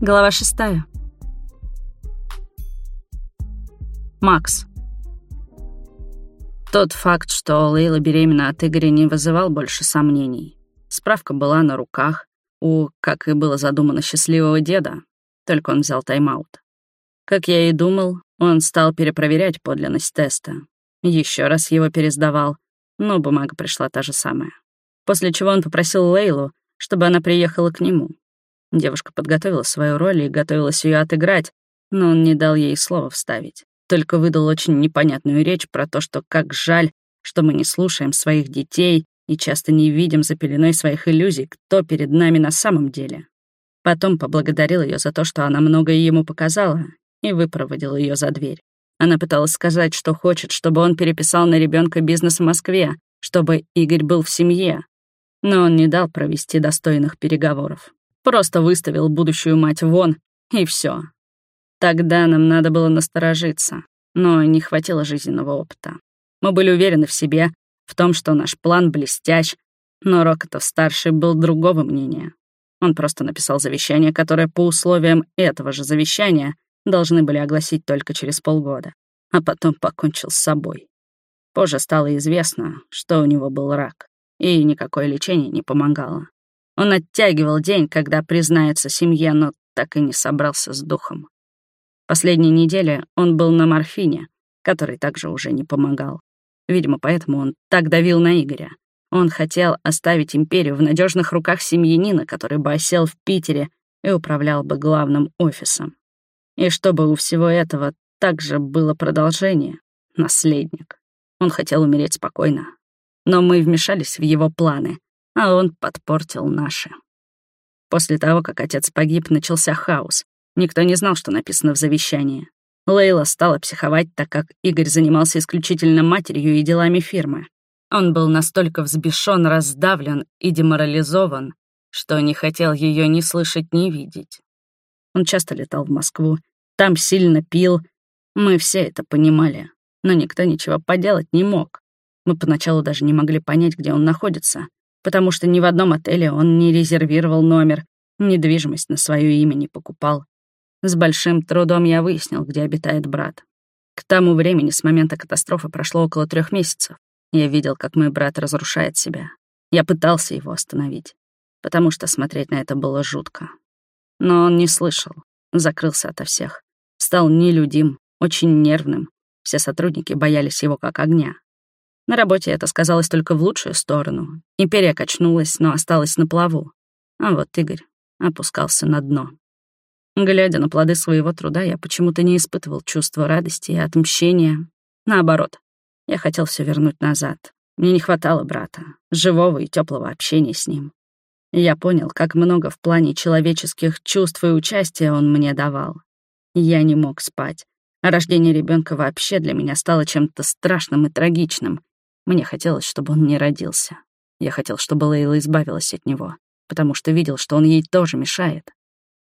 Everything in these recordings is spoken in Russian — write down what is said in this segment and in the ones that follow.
Глава шестая. Макс. Тот факт, что Лейла беременна от Игоря, не вызывал больше сомнений. Справка была на руках у, как и было задумано, счастливого деда, только он взял тайм-аут. Как я и думал, он стал перепроверять подлинность теста. Еще раз его пересдавал, но бумага пришла та же самая. После чего он попросил Лейлу, чтобы она приехала к нему. Девушка подготовила свою роль и готовилась ее отыграть, но он не дал ей слова вставить только выдал очень непонятную речь про то, что как жаль, что мы не слушаем своих детей и часто не видим за пеленой своих иллюзий, кто перед нами на самом деле. Потом поблагодарил ее за то, что она многое ему показала, и выпроводил ее за дверь. Она пыталась сказать, что хочет, чтобы он переписал на ребенка бизнес в Москве, чтобы Игорь был в семье. Но он не дал провести достойных переговоров. Просто выставил будущую мать вон, и все. Тогда нам надо было насторожиться, но не хватило жизненного опыта. Мы были уверены в себе, в том, что наш план блестящ, но Рокотов-старший был другого мнения. Он просто написал завещание, которое по условиям этого же завещания должны были огласить только через полгода, а потом покончил с собой. Позже стало известно, что у него был рак, и никакое лечение не помогало. Он оттягивал день, когда признается семье, но так и не собрался с духом. Последние недели он был на морфине, который также уже не помогал. Видимо, поэтому он так давил на Игоря. Он хотел оставить империю в надежных руках семьянина, который бы осел в Питере и управлял бы главным офисом. И чтобы у всего этого также было продолжение, наследник. Он хотел умереть спокойно. Но мы вмешались в его планы, а он подпортил наши. После того, как отец погиб, начался хаос. Никто не знал, что написано в завещании. Лейла стала психовать, так как Игорь занимался исключительно матерью и делами фирмы. Он был настолько взбешен, раздавлен и деморализован, что не хотел ее ни слышать, ни видеть. Он часто летал в Москву, там сильно пил. Мы все это понимали, но никто ничего поделать не мог. Мы поначалу даже не могли понять, где он находится, потому что ни в одном отеле он не резервировал номер, недвижимость на свое имя не покупал. С большим трудом я выяснил, где обитает брат. К тому времени с момента катастрофы прошло около трех месяцев. Я видел, как мой брат разрушает себя. Я пытался его остановить, потому что смотреть на это было жутко. Но он не слышал, закрылся ото всех. Стал нелюдим, очень нервным. Все сотрудники боялись его как огня. На работе это сказалось только в лучшую сторону. Империя качнулась, но осталась на плаву. А вот Игорь опускался на дно. Глядя на плоды своего труда, я почему-то не испытывал чувства радости и отмщения. Наоборот, я хотел все вернуть назад. Мне не хватало брата, живого и теплого общения с ним. я понял, как много в плане человеческих чувств и участия он мне давал. Я не мог спать. А рождение ребенка вообще для меня стало чем-то страшным и трагичным. Мне хотелось, чтобы он не родился. Я хотел, чтобы Лейла избавилась от него, потому что видел, что он ей тоже мешает.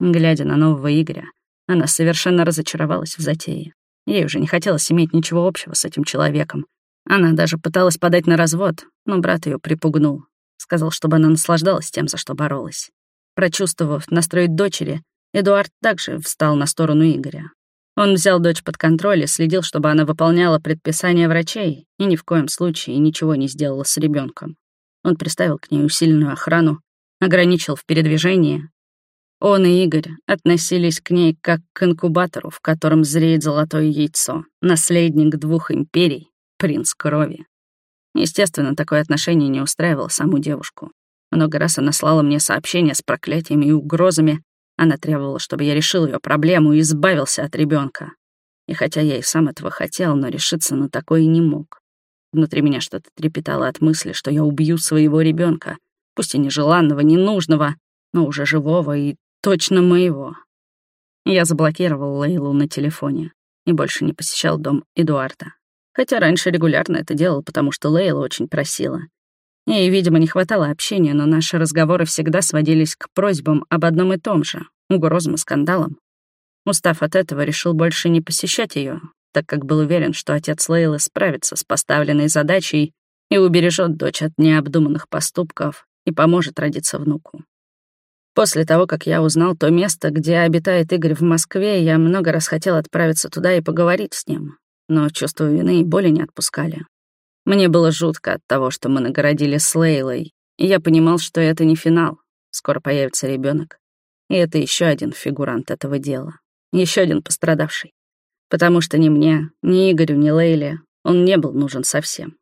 Глядя на нового Игоря, она совершенно разочаровалась в затее. Ей уже не хотелось иметь ничего общего с этим человеком. Она даже пыталась подать на развод, но брат ее припугнул. Сказал, чтобы она наслаждалась тем, за что боролась. Прочувствовав настрой дочери, Эдуард также встал на сторону Игоря. Он взял дочь под контроль и следил, чтобы она выполняла предписания врачей и ни в коем случае ничего не сделала с ребенком. Он приставил к ней усиленную охрану, ограничил в передвижении, он и Игорь относились к ней как к инкубатору, в котором зреет золотое яйцо, наследник двух империй, принц крови. Естественно, такое отношение не устраивало саму девушку. Много раз она слала мне сообщения с проклятиями и угрозами. Она требовала, чтобы я решил ее проблему и избавился от ребенка. И хотя я и сам этого хотел, но решиться на такое не мог. Внутри меня что-то трепетало от мысли, что я убью своего ребенка, пусть и нежеланного, ненужного, но уже живого и Точно моего. Я заблокировал Лейлу на телефоне и больше не посещал дом Эдуарда. Хотя раньше регулярно это делал, потому что Лейла очень просила. Ей, видимо, не хватало общения, но наши разговоры всегда сводились к просьбам об одном и том же — угрозам и скандалам. Устав от этого, решил больше не посещать ее, так как был уверен, что отец Лейлы справится с поставленной задачей и убережет дочь от необдуманных поступков и поможет родиться внуку. После того, как я узнал то место, где обитает Игорь в Москве, я много раз хотел отправиться туда и поговорить с ним, но чувство вины и боли не отпускали. Мне было жутко от того, что мы нагородили с Лейлой, и я понимал, что это не финал. Скоро появится ребенок, И это еще один фигурант этого дела. Еще один пострадавший. Потому что ни мне, ни Игорю, ни Лейле он не был нужен совсем.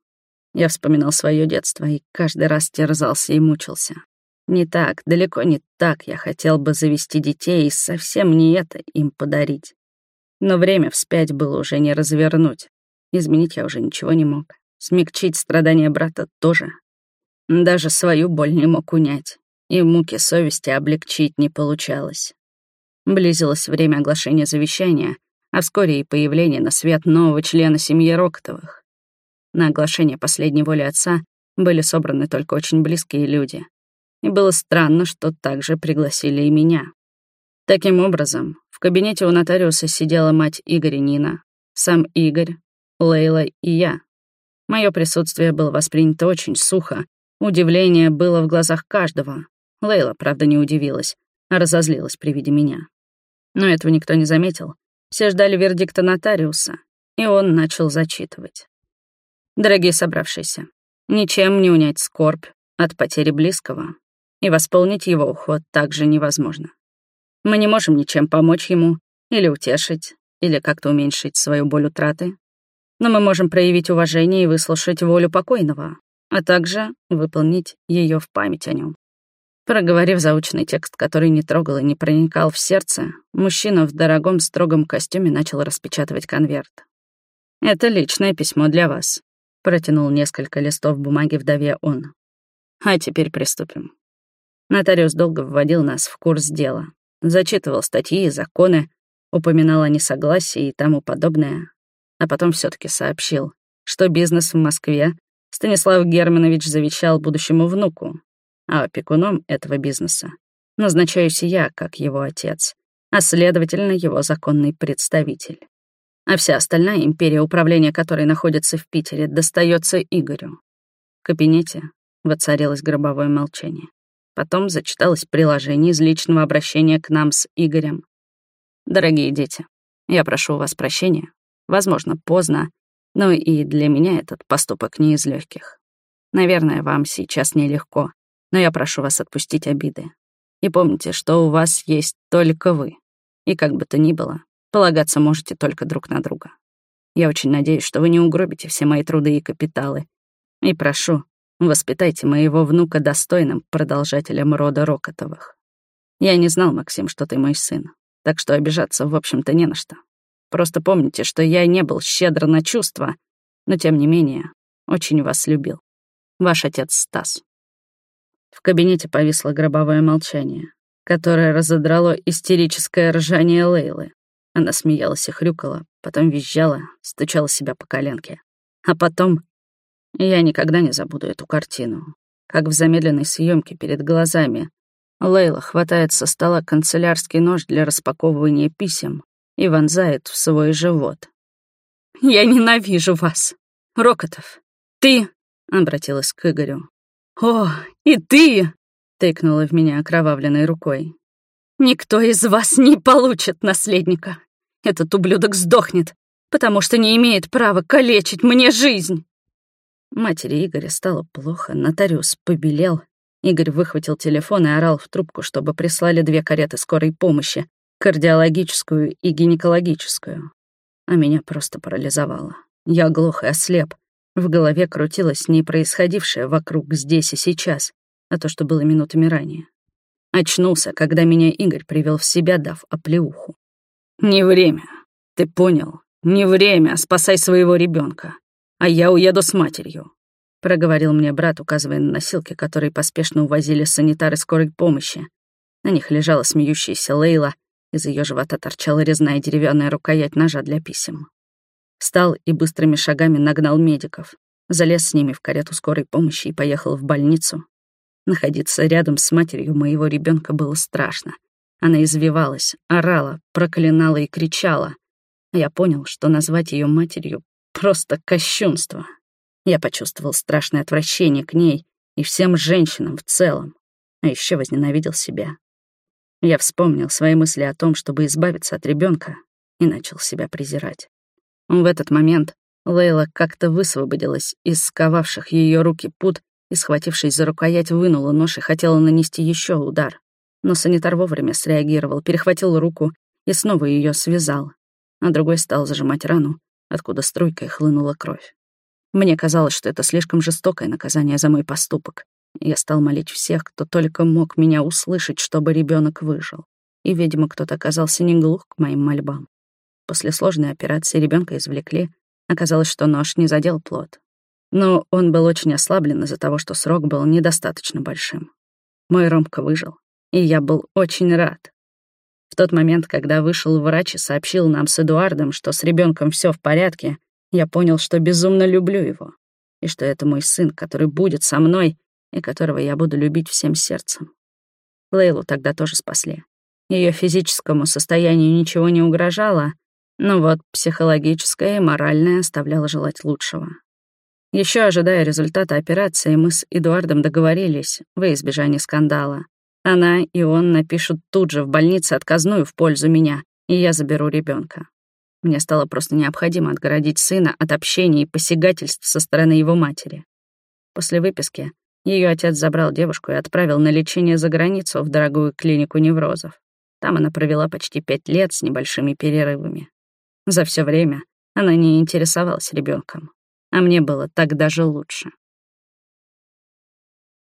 Я вспоминал свое детство и каждый раз терзался и мучился. Не так, далеко не так я хотел бы завести детей и совсем не это им подарить. Но время вспять было уже не развернуть. Изменить я уже ничего не мог. Смягчить страдания брата тоже. Даже свою боль не мог унять, и муки совести облегчить не получалось. Близилось время оглашения завещания, а вскоре и появление на свет нового члена семьи Рокотовых. На оглашение последней воли отца были собраны только очень близкие люди. И было странно, что также пригласили и меня. Таким образом, в кабинете у нотариуса сидела мать Игоря Нина, сам Игорь, Лейла и я. Мое присутствие было воспринято очень сухо. Удивление было в глазах каждого. Лейла, правда, не удивилась, а разозлилась при виде меня. Но этого никто не заметил. Все ждали вердикта нотариуса, и он начал зачитывать. Дорогие собравшиеся, ничем не унять скорбь от потери близкого, и восполнить его уход также невозможно. Мы не можем ничем помочь ему или утешить, или как-то уменьшить свою боль утраты, но мы можем проявить уважение и выслушать волю покойного, а также выполнить ее в память о нем. Проговорив заученный текст, который не трогал и не проникал в сердце, мужчина в дорогом строгом костюме начал распечатывать конверт. «Это личное письмо для вас», — протянул несколько листов бумаги вдове он. «А теперь приступим». Нотариус долго вводил нас в курс дела, зачитывал статьи и законы, упоминал о несогласии и тому подобное, а потом все таки сообщил, что бизнес в Москве Станислав Германович завещал будущему внуку, а опекуном этого бизнеса назначаюсь я, как его отец, а следовательно, его законный представитель. А вся остальная империя, управления которой находится в Питере, достается Игорю. В кабинете воцарилось гробовое молчание. Потом зачиталось приложение из личного обращения к нам с Игорем. «Дорогие дети, я прошу у вас прощения Возможно, поздно, но и для меня этот поступок не из легких. Наверное, вам сейчас нелегко, но я прошу вас отпустить обиды. И помните, что у вас есть только вы. И как бы то ни было, полагаться можете только друг на друга. Я очень надеюсь, что вы не угробите все мои труды и капиталы. И прошу, воспитайте моего внука достойным продолжателем рода Рокотовых. Я не знал, Максим, что ты мой сын, так что обижаться, в общем-то, не на что. Просто помните, что я не был щедр на чувства, но тем не менее очень вас любил. Ваш отец Стас. В кабинете повисло гробовое молчание, которое разодрало истерическое ржание Лейлы. Она смеялась и хрюкала, потом визжала, стучала себя по коленке. А потом... Я никогда не забуду эту картину. Как в замедленной съемке перед глазами Лейла хватает со стола канцелярский нож для распаковывания писем и вонзает в свой живот. «Я ненавижу вас, Рокотов. Ты...» — обратилась к Игорю. «О, и ты!» — тыкнула в меня окровавленной рукой. «Никто из вас не получит наследника. Этот ублюдок сдохнет, потому что не имеет права калечить мне жизнь!» Матери Игоря стало плохо, нотариус побелел. Игорь выхватил телефон и орал в трубку, чтобы прислали две кареты скорой помощи, кардиологическую и гинекологическую. А меня просто парализовало. Я глух и ослеп. В голове крутилось не происходившее вокруг здесь и сейчас, а то, что было минутами ранее. Очнулся, когда меня Игорь привел в себя, дав оплеуху. «Не время. Ты понял? Не время. Спасай своего ребенка. А я уеду с матерью», — проговорил мне брат, указывая на носилки, которые поспешно увозили санитары скорой помощи. На них лежала смеющаяся Лейла, из ее живота торчала резная деревянная рукоять ножа для писем. Встал и быстрыми шагами нагнал медиков, залез с ними в карету скорой помощи и поехал в больницу. Находиться рядом с матерью моего ребенка было страшно. Она извивалась, орала, проклинала и кричала. Я понял, что назвать ее матерью — просто кощунство. Я почувствовал страшное отвращение к ней и всем женщинам в целом, а еще возненавидел себя Я вспомнил свои мысли о том, чтобы избавиться от ребенка, и начал себя презирать. В этот момент Лейла как-то высвободилась из сковавших ее руки пут и, схватившись за рукоять, вынула нож и хотела нанести еще удар. Но санитар вовремя среагировал, перехватил руку и снова ее связал, а другой стал зажимать рану, откуда струйкой хлынула кровь. Мне казалось, что это слишком жестокое наказание за мой поступок. Я стал молить всех, кто только мог меня услышать, чтобы ребенок выжил. И, видимо, кто-то оказался не глух к моим мольбам. После сложной операции ребенка извлекли. Оказалось, что нож не задел плод. Но он был очень ослаблен из-за того, что срок был недостаточно большим. Мой Ромка выжил, и я был очень рад. В тот момент, когда вышел врач и сообщил нам с Эдуардом, что с ребенком все в порядке, я понял, что безумно люблю его, и что это мой сын, который будет со мной и которого я буду любить всем сердцем. Лейлу тогда тоже спасли. Ее физическому состоянию ничего не угрожало, но вот психологическое и моральное оставляло желать лучшего. Еще ожидая результата операции, мы с Эдуардом договорились, во избежание скандала. Она и он напишут тут же в больнице отказную в пользу меня, и я заберу ребенка. Мне стало просто необходимо отгородить сына от общения и посягательств со стороны его матери. После выписки ее отец забрал девушку и отправил на лечение за границу в дорогую клинику неврозов. Там она провела почти пять лет с небольшими перерывами. За все время она не интересовалась ребенком, а мне было так даже лучше.